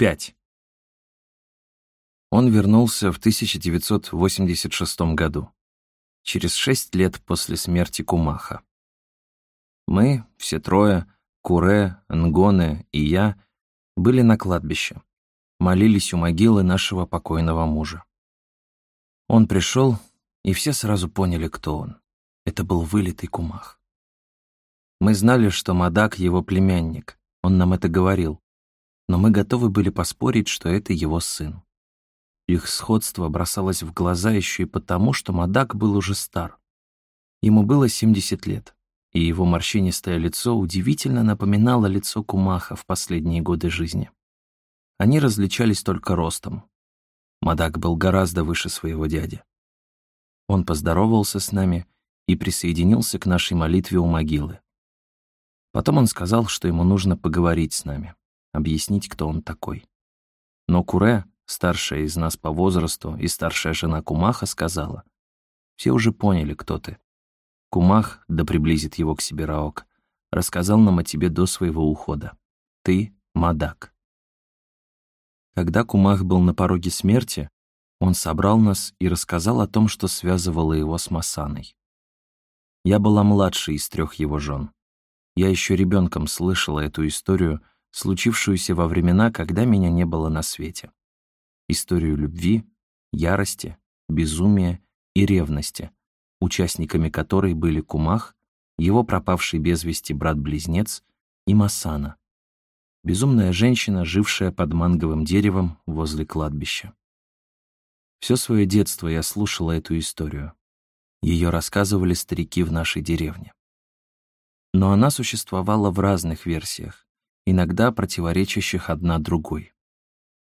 5. Он вернулся в 1986 году, через шесть лет после смерти Кумаха. Мы, все трое, Куре, Нгоне и я, были на кладбище, молились у могилы нашего покойного мужа. Он пришел, и все сразу поняли, кто он. Это был вылитый Кумах. Мы знали, что Мадак — его племянник, он нам это говорил, но мы готовы были поспорить, что это его сын. Их сходство бросалось в глаза еще и потому, что Мадак был уже стар. Ему было 70 лет, и его морщинистое лицо удивительно напоминало лицо Кумаха в последние годы жизни. Они различались только ростом. Мадак был гораздо выше своего дяди. Он поздоровался с нами и присоединился к нашей молитве у могилы. Потом он сказал, что ему нужно поговорить с нами, объяснить, кто он такой. Но Куре, старшая из нас по возрасту и старшая жена Кумаха, сказала, «Все уже поняли, кто ты. Кумах, да приблизит его к себе Раок, рассказал нам о тебе до своего ухода. Ты — Мадак». Когда Кумах был на пороге смерти, он собрал нас и рассказал о том, что связывало его с Масаной. Я была младшей из трех его жен. Я еще ребенком слышала эту историю, случившуюся во времена, когда меня не было на свете историю любви, ярости, безумия и ревности, участниками которой были Кумах, его пропавший без вести брат-близнец и Масана, безумная женщина, жившая под манговым деревом возле кладбища. Все свое детство я слушала эту историю. Ее рассказывали старики в нашей деревне. Но она существовала в разных версиях, иногда противоречащих одна другой.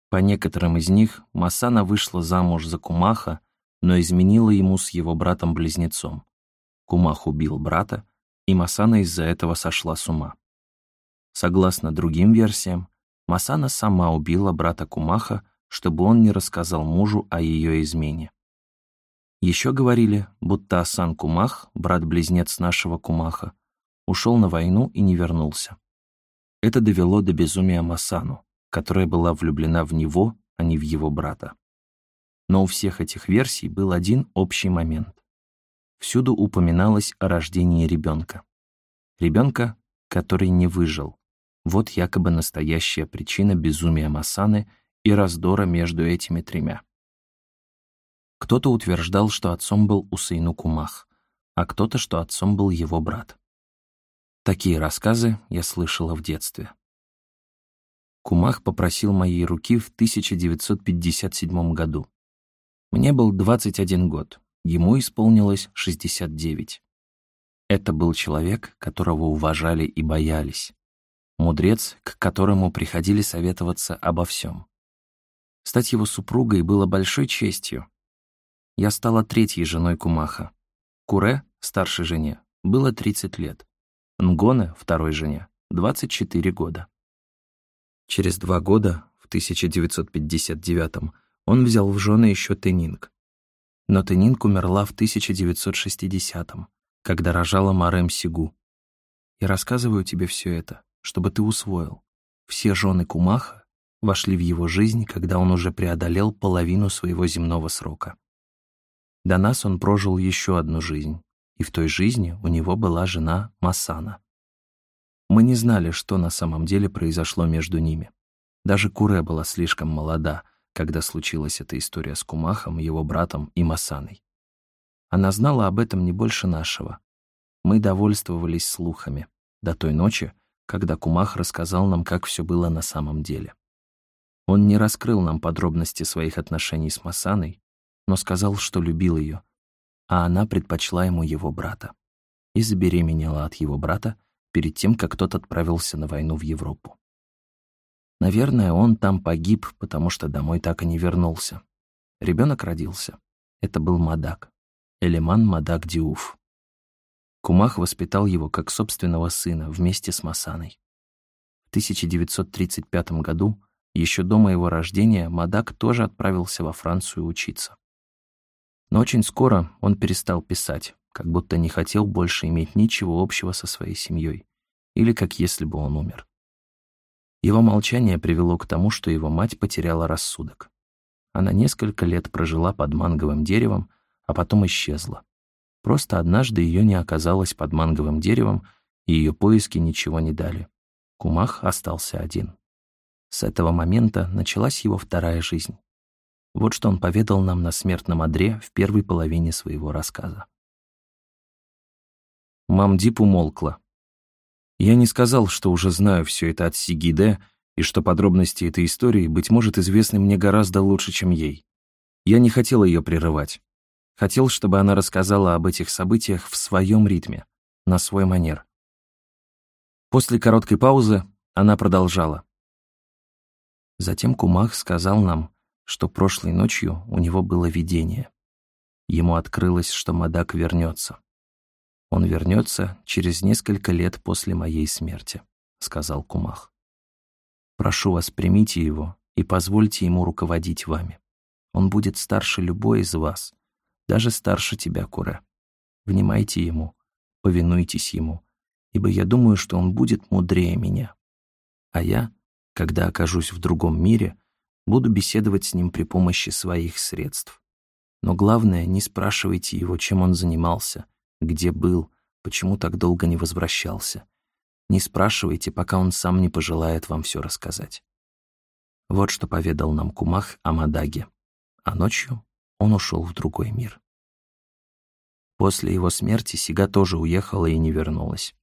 По некоторым из них Масана вышла замуж за Кумаха, но изменила ему с его братом-близнецом. Кумах убил брата, и Масана из-за этого сошла с ума. Согласно другим версиям, Масана сама убила брата Кумаха, чтобы он не рассказал мужу о ее измене. Еще говорили, будто Асан Кумах, брат-близнец нашего Кумаха, ушел на войну и не вернулся. Это довело до безумия Масану которая была влюблена в него, а не в его брата. Но у всех этих версий был один общий момент. Всюду упоминалось о рождении ребенка. Ребенка, который не выжил. Вот якобы настоящая причина безумия Масаны и раздора между этими тремя. Кто-то утверждал, что отцом был Усейну Кумах, а кто-то, что отцом был его брат. Такие рассказы я слышала в детстве. Кумах попросил моей руки в 1957 году. Мне был 21 год, ему исполнилось 69. Это был человек, которого уважали и боялись. Мудрец, к которому приходили советоваться обо всем. Стать его супругой было большой честью. Я стала третьей женой Кумаха. Куре, старшей жене, было 30 лет. Нгоне, второй жене, 24 года. Через два года, в 1959 он взял в жены еще Тенинг. Но Тенинг умерла в 1960-м, когда рожала Марем Сигу. Я рассказываю тебе все это, чтобы ты усвоил. Все жены Кумаха вошли в его жизнь, когда он уже преодолел половину своего земного срока. До нас он прожил еще одну жизнь, и в той жизни у него была жена Масана. Мы не знали, что на самом деле произошло между ними. Даже Куре была слишком молода, когда случилась эта история с Кумахом, его братом и Масаной. Она знала об этом не больше нашего. Мы довольствовались слухами до той ночи, когда Кумах рассказал нам, как все было на самом деле. Он не раскрыл нам подробности своих отношений с Масаной, но сказал, что любил ее, а она предпочла ему его брата и забеременела от его брата перед тем, как тот отправился на войну в Европу. Наверное, он там погиб, потому что домой так и не вернулся. Ребенок родился. Это был Мадак. Элеман Мадак Диуф. Кумах воспитал его как собственного сына вместе с Масаной. В 1935 году, еще до моего рождения, Мадак тоже отправился во Францию учиться. Но очень скоро он перестал писать, как будто не хотел больше иметь ничего общего со своей семьей, или как если бы он умер. Его молчание привело к тому, что его мать потеряла рассудок. Она несколько лет прожила под манговым деревом, а потом исчезла. Просто однажды ее не оказалось под манговым деревом, и ее поиски ничего не дали. Кумах остался один. С этого момента началась его вторая жизнь. Вот что он поведал нам на смертном одре в первой половине своего рассказа. Мамдип умолкла. Я не сказал, что уже знаю все это от Сигиде, и что подробности этой истории, быть может, известны мне гораздо лучше, чем ей. Я не хотел ее прерывать. Хотел, чтобы она рассказала об этих событиях в своем ритме, на свой манер. После короткой паузы она продолжала. Затем Кумах сказал нам, что прошлой ночью у него было видение. Ему открылось, что Мадак вернется. «Он вернется через несколько лет после моей смерти», — сказал Кумах. «Прошу вас, примите его и позвольте ему руководить вами. Он будет старше любой из вас, даже старше тебя, Куре. Внимайте ему, повинуйтесь ему, ибо я думаю, что он будет мудрее меня. А я, когда окажусь в другом мире, буду беседовать с ним при помощи своих средств. Но главное, не спрашивайте его, чем он занимался, где был, почему так долго не возвращался. Не спрашивайте, пока он сам не пожелает вам все рассказать. Вот что поведал нам Кумах о Мадаге. А ночью он ушел в другой мир. После его смерти Сига тоже уехала и не вернулась.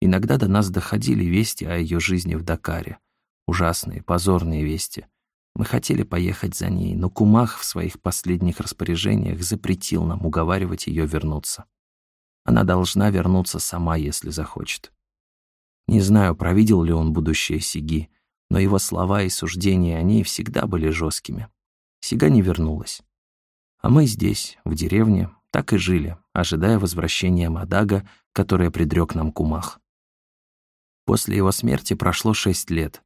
Иногда до нас доходили вести о ее жизни в Дакаре. Ужасные, позорные вести. Мы хотели поехать за ней, но Кумах в своих последних распоряжениях запретил нам уговаривать ее вернуться. Она должна вернуться сама, если захочет. Не знаю, провидел ли он будущее Сиги, но его слова и суждения о ней всегда были жесткими. Сига не вернулась. А мы здесь, в деревне, так и жили, ожидая возвращения Мадага, которое предрек нам Кумах. После его смерти прошло шесть лет,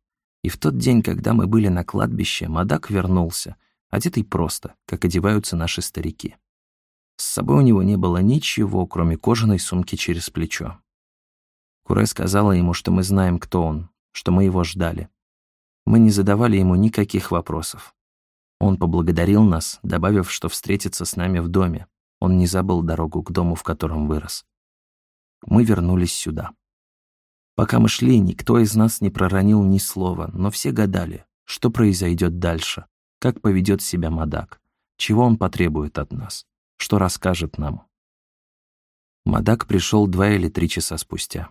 и в тот день, когда мы были на кладбище, Мадаг вернулся, одетый просто, как одеваются наши старики. С собой у него не было ничего, кроме кожаной сумки через плечо. Куре сказала ему, что мы знаем, кто он, что мы его ждали. Мы не задавали ему никаких вопросов. Он поблагодарил нас, добавив, что встретится с нами в доме. Он не забыл дорогу к дому, в котором вырос. Мы вернулись сюда. Пока мы шли, никто из нас не проронил ни слова, но все гадали, что произойдет дальше, как поведет себя Мадак, чего он потребует от нас, что расскажет нам. Мадак пришел два или три часа спустя.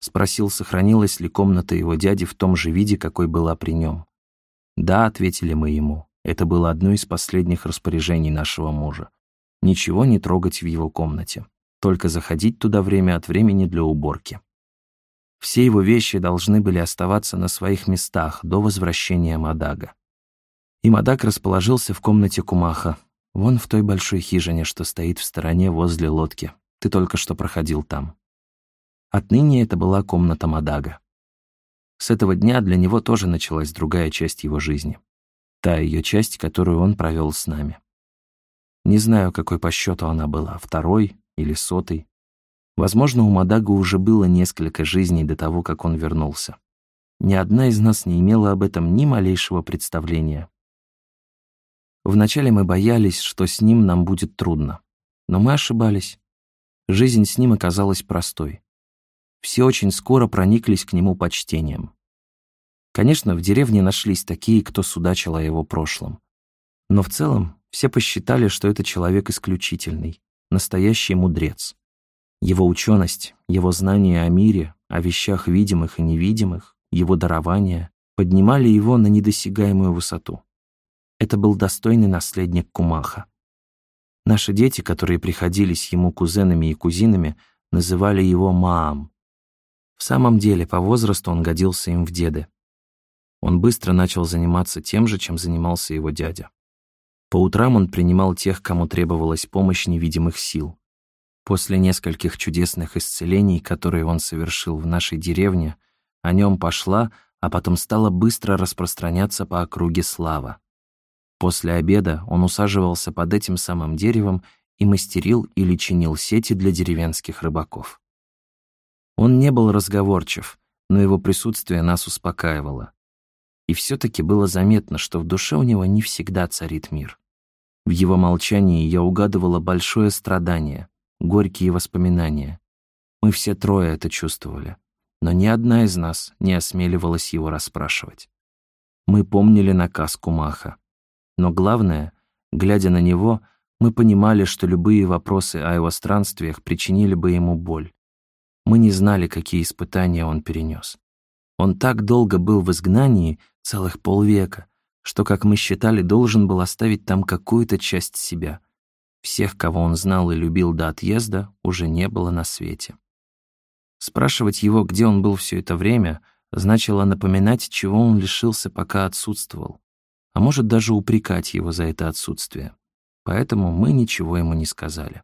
Спросил, сохранилась ли комната его дяди в том же виде, какой была при нем. «Да», — ответили мы ему, это было одно из последних распоряжений нашего мужа. Ничего не трогать в его комнате, только заходить туда время от времени для уборки. Все его вещи должны были оставаться на своих местах до возвращения Мадага. И Мадаг расположился в комнате Кумаха, вон в той большой хижине, что стоит в стороне возле лодки. Ты только что проходил там. Отныне это была комната Мадага. С этого дня для него тоже началась другая часть его жизни та ее часть, которую он провел с нами. Не знаю, какой по счету она была, второй или сотый. Возможно, у Мадага уже было несколько жизней до того, как он вернулся. Ни одна из нас не имела об этом ни малейшего представления. Вначале мы боялись, что с ним нам будет трудно. Но мы ошибались. Жизнь с ним оказалась простой. Все очень скоро прониклись к нему почтением. Конечно, в деревне нашлись такие, кто судачил о его прошлом. Но в целом все посчитали, что это человек исключительный, настоящий мудрец. Его ученость, его знания о мире, о вещах видимых и невидимых, его дарования поднимали его на недосягаемую высоту. Это был достойный наследник Кумаха. Наши дети, которые приходились ему кузенами и кузинами, называли его Маам. В самом деле, по возрасту он годился им в деды. Он быстро начал заниматься тем же, чем занимался его дядя. По утрам он принимал тех, кому требовалась помощь невидимых сил. После нескольких чудесных исцелений, которые он совершил в нашей деревне, о нем пошла, а потом стала быстро распространяться по округе слава. После обеда он усаживался под этим самым деревом и мастерил или чинил сети для деревенских рыбаков. Он не был разговорчив, но его присутствие нас успокаивало. И все-таки было заметно, что в душе у него не всегда царит мир. В его молчании я угадывала большое страдание, горькие воспоминания. Мы все трое это чувствовали, но ни одна из нас не осмеливалась его расспрашивать. Мы помнили наказ Кумаха. Но главное, глядя на него, мы понимали, что любые вопросы о его странствиях причинили бы ему боль. Мы не знали, какие испытания он перенес. Он так долго был в изгнании, целых полвека, что, как мы считали, должен был оставить там какую-то часть себя. Всех, кого он знал и любил до отъезда, уже не было на свете. Спрашивать его, где он был все это время, значило напоминать, чего он лишился, пока отсутствовал, а может даже упрекать его за это отсутствие. Поэтому мы ничего ему не сказали.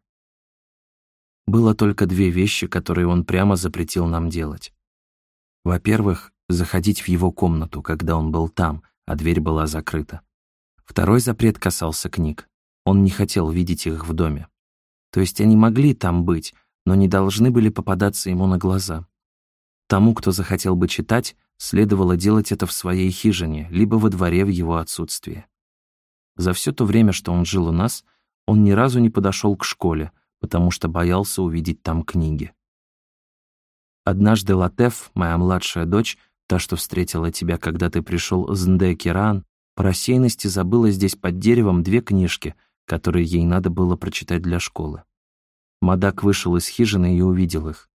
Было только две вещи, которые он прямо запретил нам делать. Во-первых, заходить в его комнату, когда он был там, а дверь была закрыта. Второй запрет касался книг. Он не хотел видеть их в доме. То есть они могли там быть, но не должны были попадаться ему на глаза. Тому, кто захотел бы читать, следовало делать это в своей хижине, либо во дворе в его отсутствие. За все то время, что он жил у нас, он ни разу не подошел к школе, потому что боялся увидеть там книги. Однажды Латеф, моя младшая дочь, Та, что встретила тебя, когда ты пришел с Ндекеран, по рассеянности забыла здесь под деревом две книжки, которые ей надо было прочитать для школы. Мадак вышел из хижины и увидел их.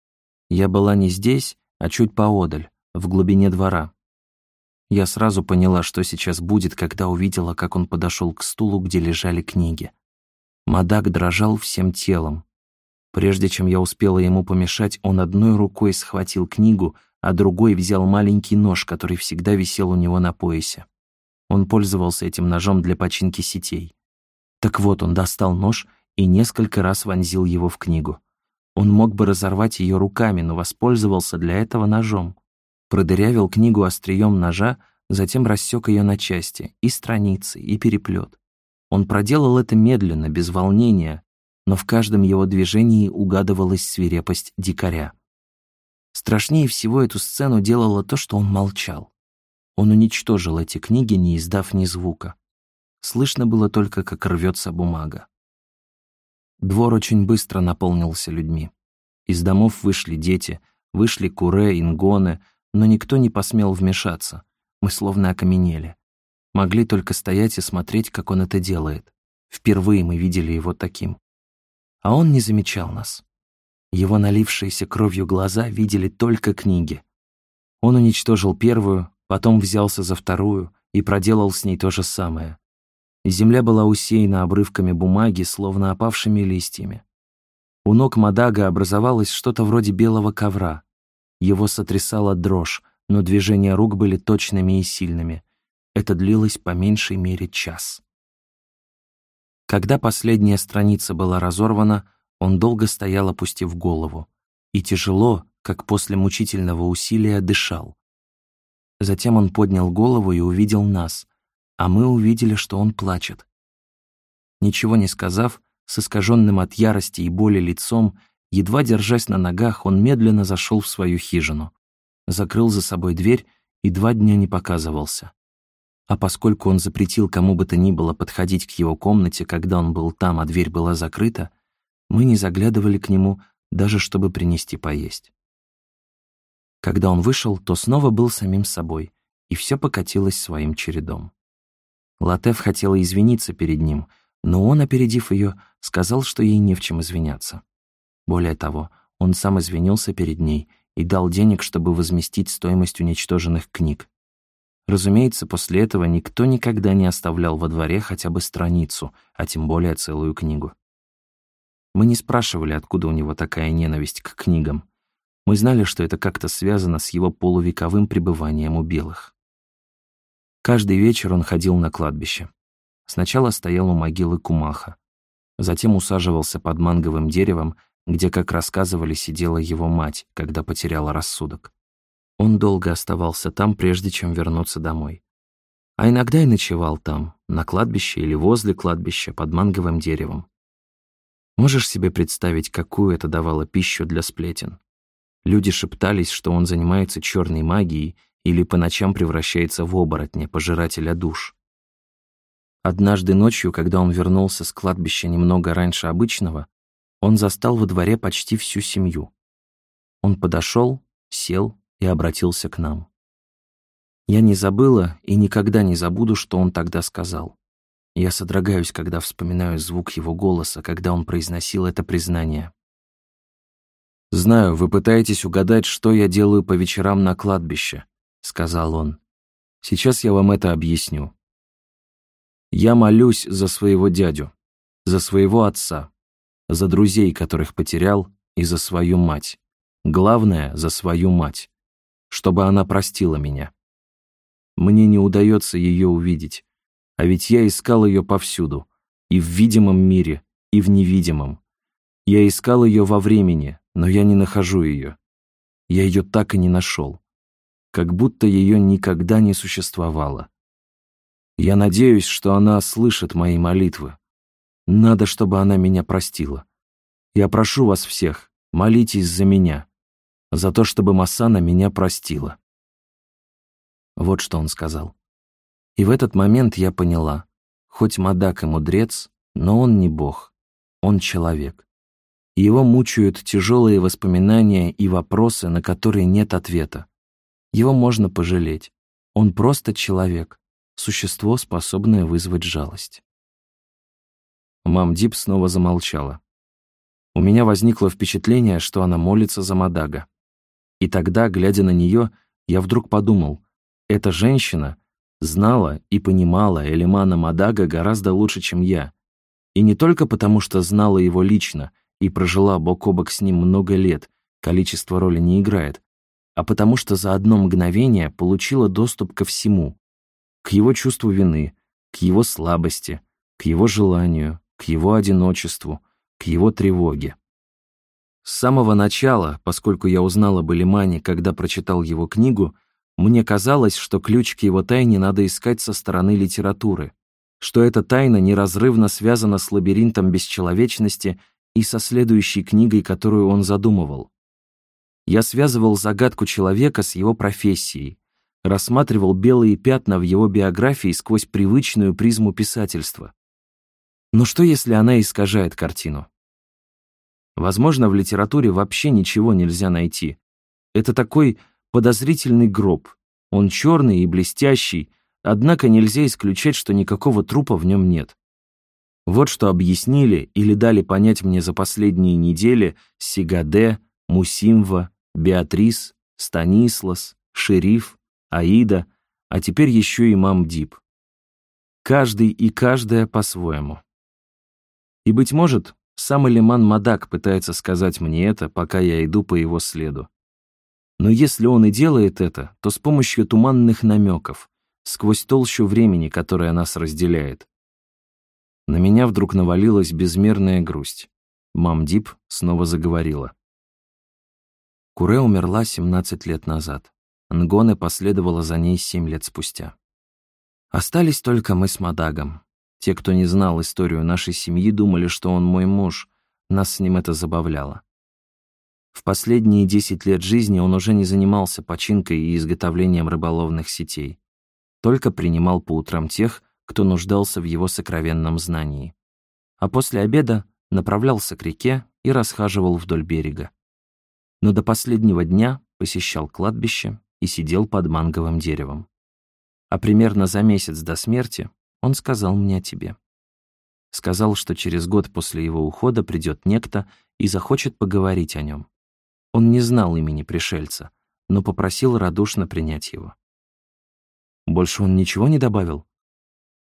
Я была не здесь, а чуть поодаль, в глубине двора. Я сразу поняла, что сейчас будет, когда увидела, как он подошел к стулу, где лежали книги. Мадак дрожал всем телом. Прежде чем я успела ему помешать, он одной рукой схватил книгу, а другой взял маленький нож, который всегда висел у него на поясе. Он пользовался этим ножом для починки сетей. Так вот, он достал нож и несколько раз вонзил его в книгу. Он мог бы разорвать ее руками, но воспользовался для этого ножом. Продырявил книгу острием ножа, затем рассек ее на части, и страницы, и переплет. Он проделал это медленно, без волнения, но в каждом его движении угадывалась свирепость дикаря. Страшнее всего эту сцену делало то, что он молчал. Он уничтожил эти книги, не издав ни звука. Слышно было только, как рвется бумага. Двор очень быстро наполнился людьми. Из домов вышли дети, вышли куре, ингоны, но никто не посмел вмешаться. Мы словно окаменели. Могли только стоять и смотреть, как он это делает. Впервые мы видели его таким. А он не замечал нас. Его налившиеся кровью глаза видели только книги. Он уничтожил первую, потом взялся за вторую и проделал с ней то же самое. Земля была усеяна обрывками бумаги, словно опавшими листьями. У ног Мадага образовалось что-то вроде белого ковра. Его сотрясала дрожь, но движения рук были точными и сильными. Это длилось по меньшей мере час. Когда последняя страница была разорвана, он долго стоял, опустив голову, и тяжело, как после мучительного усилия, дышал. Затем он поднял голову и увидел нас, а мы увидели, что он плачет. Ничего не сказав, с искаженным от ярости и боли лицом, едва держась на ногах, он медленно зашел в свою хижину, закрыл за собой дверь и два дня не показывался. А поскольку он запретил кому бы то ни было подходить к его комнате, когда он был там, а дверь была закрыта, мы не заглядывали к нему, даже чтобы принести поесть. Когда он вышел, то снова был самим собой, и все покатилось своим чередом. Латеф хотела извиниться перед ним, но он, опередив ее, сказал, что ей не в чем извиняться. Более того, он сам извинился перед ней и дал денег, чтобы возместить стоимость уничтоженных книг. Разумеется, после этого никто никогда не оставлял во дворе хотя бы страницу, а тем более целую книгу. Мы не спрашивали, откуда у него такая ненависть к книгам. Мы знали, что это как-то связано с его полувековым пребыванием у белых. Каждый вечер он ходил на кладбище. Сначала стоял у могилы Кумаха. Затем усаживался под манговым деревом, где, как рассказывали, сидела его мать, когда потеряла рассудок. Он долго оставался там, прежде чем вернуться домой. А иногда и ночевал там, на кладбище или возле кладбища, под манговым деревом. Можешь себе представить, какую это давало пищу для сплетен? Люди шептались, что он занимается черной магией или по ночам превращается в оборотня, пожирателя душ. Однажды ночью, когда он вернулся с кладбища немного раньше обычного, он застал во дворе почти всю семью. Он подошел, сел и обратился к нам. Я не забыла и никогда не забуду, что он тогда сказал. Я содрогаюсь, когда вспоминаю звук его голоса, когда он произносил это признание. «Знаю, вы пытаетесь угадать, что я делаю по вечерам на кладбище», — сказал он. «Сейчас я вам это объясню. Я молюсь за своего дядю, за своего отца, за друзей, которых потерял, и за свою мать. Главное, за свою мать, чтобы она простила меня. Мне не удается ее увидеть, а ведь я искал ее повсюду, и в видимом мире, и в невидимом. Я искал ее во времени, но я не нахожу ее. Я ее так и не нашел. Как будто ее никогда не существовало. Я надеюсь, что она слышит мои молитвы. Надо, чтобы она меня простила. Я прошу вас всех, молитесь за меня, за то, чтобы Масана меня простила. Вот что он сказал. И в этот момент я поняла, хоть Мадак и мудрец, но он не бог, он человек. Его мучают тяжелые воспоминания и вопросы, на которые нет ответа. Его можно пожалеть. Он просто человек, существо, способное вызвать жалость. Мам Дип снова замолчала. У меня возникло впечатление, что она молится за Мадага. И тогда, глядя на нее, я вдруг подумал, эта женщина знала и понимала Элимана Мадага гораздо лучше, чем я. И не только потому, что знала его лично и прожила бок о бок с ним много лет, количество роли не играет, а потому что за одно мгновение получила доступ ко всему, к его чувству вины, к его слабости, к его желанию, к его одиночеству, к его тревоге. С самого начала, поскольку я узнал об Элимане, когда прочитал его книгу, мне казалось, что ключ к его тайне надо искать со стороны литературы, что эта тайна неразрывно связана с лабиринтом бесчеловечности и со следующей книгой, которую он задумывал. Я связывал загадку человека с его профессией, рассматривал белые пятна в его биографии сквозь привычную призму писательства. Но что, если она искажает картину? Возможно, в литературе вообще ничего нельзя найти. Это такой подозрительный гроб. Он черный и блестящий, однако нельзя исключать, что никакого трупа в нем нет. Вот что объяснили или дали понять мне за последние недели Сигаде, Мусимва, Беатрис, Станислас, Шериф, Аида, а теперь еще и мам Дип. Каждый и каждая по-своему. И, быть может, сам Элиман Мадак пытается сказать мне это, пока я иду по его следу. Но если он и делает это, то с помощью туманных намеков, сквозь толщу времени, которая нас разделяет. На меня вдруг навалилась безмерная грусть. Мам Дип снова заговорила. Куре умерла 17 лет назад. Нгоне последовала за ней семь лет спустя. Остались только мы с Мадагом. Те, кто не знал историю нашей семьи, думали, что он мой муж. Нас с ним это забавляло. В последние десять лет жизни он уже не занимался починкой и изготовлением рыболовных сетей. Только принимал по утрам тех, кто нуждался в его сокровенном знании. А после обеда направлялся к реке и расхаживал вдоль берега. Но до последнего дня посещал кладбище и сидел под манговым деревом. А примерно за месяц до смерти он сказал мне о тебе. Сказал, что через год после его ухода придет некто и захочет поговорить о нем. Он не знал имени пришельца, но попросил радушно принять его. Больше он ничего не добавил?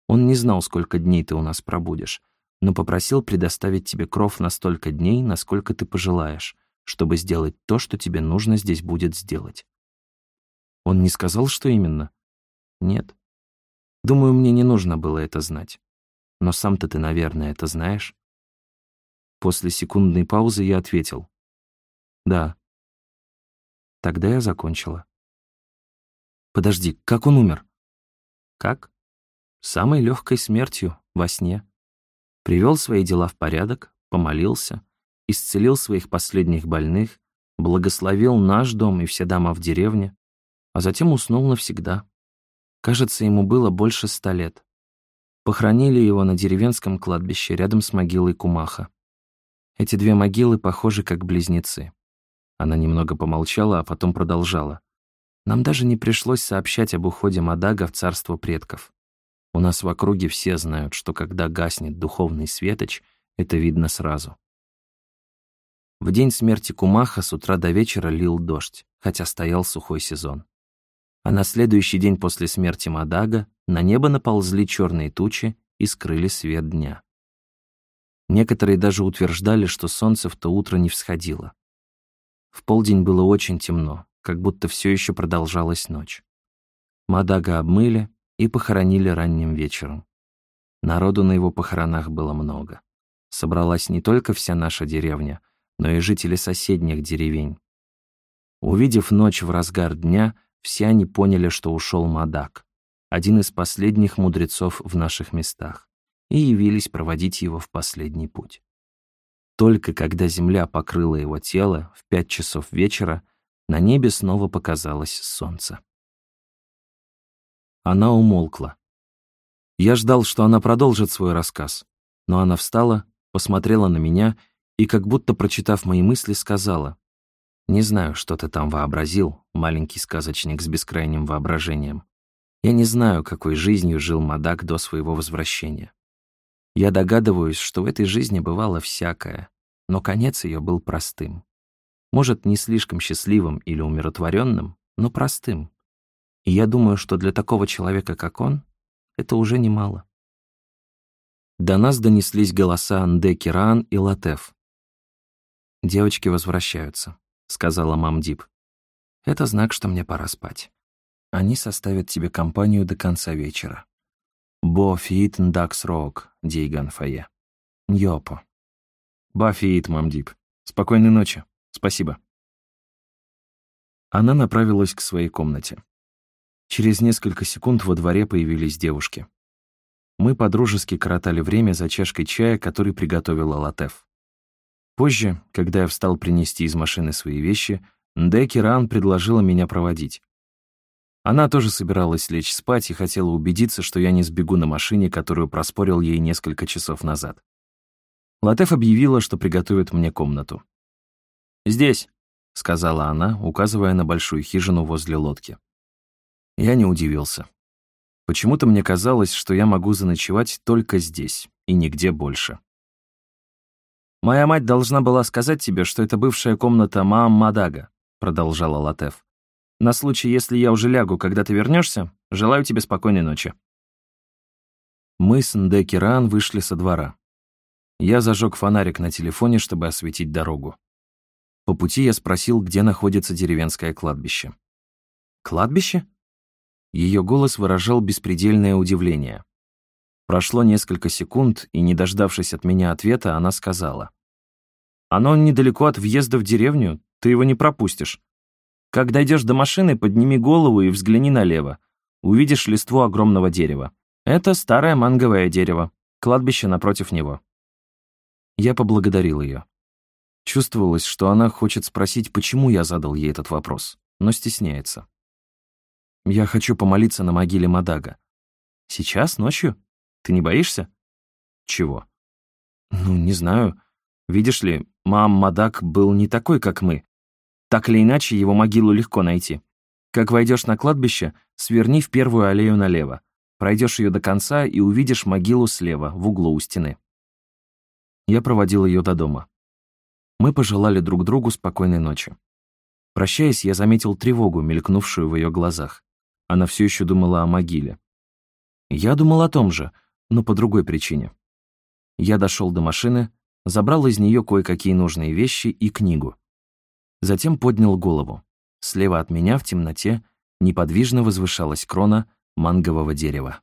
Он не знал, сколько дней ты у нас пробудешь, но попросил предоставить тебе кров на столько дней, насколько ты пожелаешь, чтобы сделать то, что тебе нужно здесь будет сделать. Он не сказал, что именно? Нет. Думаю, мне не нужно было это знать. Но сам-то ты, наверное, это знаешь. После секундной паузы я ответил. Да. Тогда я закончила. Подожди, как он умер? Как? Самой легкой смертью, во сне. Привел свои дела в порядок, помолился, исцелил своих последних больных, благословил наш дом и все дома в деревне, а затем уснул навсегда. Кажется, ему было больше ста лет. Похоронили его на деревенском кладбище рядом с могилой Кумаха. Эти две могилы похожи как близнецы. Она немного помолчала, а потом продолжала. Нам даже не пришлось сообщать об уходе Мадага в царство предков. У нас в округе все знают, что когда гаснет духовный светоч, это видно сразу. В день смерти Кумаха с утра до вечера лил дождь, хотя стоял сухой сезон. А на следующий день после смерти Мадага на небо наползли черные тучи и скрыли свет дня. Некоторые даже утверждали, что солнце в то утро не всходило. В полдень было очень темно, как будто все еще продолжалась ночь. Мадага обмыли и похоронили ранним вечером. Народу на его похоронах было много. Собралась не только вся наша деревня, но и жители соседних деревень. Увидев ночь в разгар дня, все они поняли, что ушел Мадак, один из последних мудрецов в наших местах и явились проводить его в последний путь. Только когда земля покрыла его тело в пять часов вечера, на небе снова показалось солнце. Она умолкла. Я ждал, что она продолжит свой рассказ, но она встала, посмотрела на меня и, как будто прочитав мои мысли, сказала, «Не знаю, что ты там вообразил, маленький сказочник с бескрайним воображением. Я не знаю, какой жизнью жил Мадак до своего возвращения. Я догадываюсь, что в этой жизни бывало всякое, но конец ее был простым. Может, не слишком счастливым или умиротворенным, но простым. И я думаю, что для такого человека, как он, это уже немало. До нас донеслись голоса Анде Киран и Латеф. «Девочки возвращаются», — сказала мам Дип. «Это знак, что мне пора спать. Они составят тебе компанию до конца вечера. Bo feet ndax Roog, дейган фае. Ньопо. Bo feet, мам Дип. Спокойной ночи. Спасибо. Она направилась к своей комнате. Через несколько секунд во дворе появились девушки. Мы подружески коротали время за чашкой чая, который приготовила Латеф. Позже, когда я встал принести из машины свои вещи, Нде Киран предложила меня проводить. Она тоже собиралась лечь спать и хотела убедиться, что я не сбегу на машине, которую проспорил ей несколько часов назад. Латеф объявила, что приготовит мне комнату. «Здесь», — сказала она, указывая на большую хижину возле лодки. Я не удивился. Почему-то мне казалось, что я могу заночевать только здесь и нигде больше. «Моя мать должна была сказать тебе, что это бывшая комната Маам Мадага», — продолжала Латеф. На случай, если я уже лягу, когда ты вернешься, желаю тебе спокойной ночи». Мы с Ндекеран вышли со двора. Я зажег фонарик на телефоне, чтобы осветить дорогу. По пути я спросил, где находится деревенское кладбище. «Кладбище?» Ее голос выражал беспредельное удивление. Прошло несколько секунд, и, не дождавшись от меня ответа, она сказала. «Оно недалеко от въезда в деревню, ты его не пропустишь. Как дойдешь до машины, подними голову и взгляни налево. Увидишь листву огромного дерева. Это старое манговое дерево, кладбище напротив него. Я поблагодарил ее. Чувствовалось, что она хочет спросить, почему я задал ей этот вопрос, но стесняется. Я хочу помолиться на могиле Мадага. Сейчас, ночью? Ты не боишься? Чего? Ну, не знаю. Видишь ли, мам Мадаг был не такой, как мы. Так или иначе, его могилу легко найти. Как войдешь на кладбище, сверни в первую аллею налево. Пройдешь ее до конца и увидишь могилу слева, в углу у стены. Я проводил ее до дома. Мы пожелали друг другу спокойной ночи. Прощаясь, я заметил тревогу, мелькнувшую в ее глазах. Она все еще думала о могиле. Я думал о том же, но по другой причине. Я дошел до машины, забрал из нее кое-какие нужные вещи и книгу. Затем поднял голову. Слева от меня в темноте неподвижно возвышалась крона мангового дерева.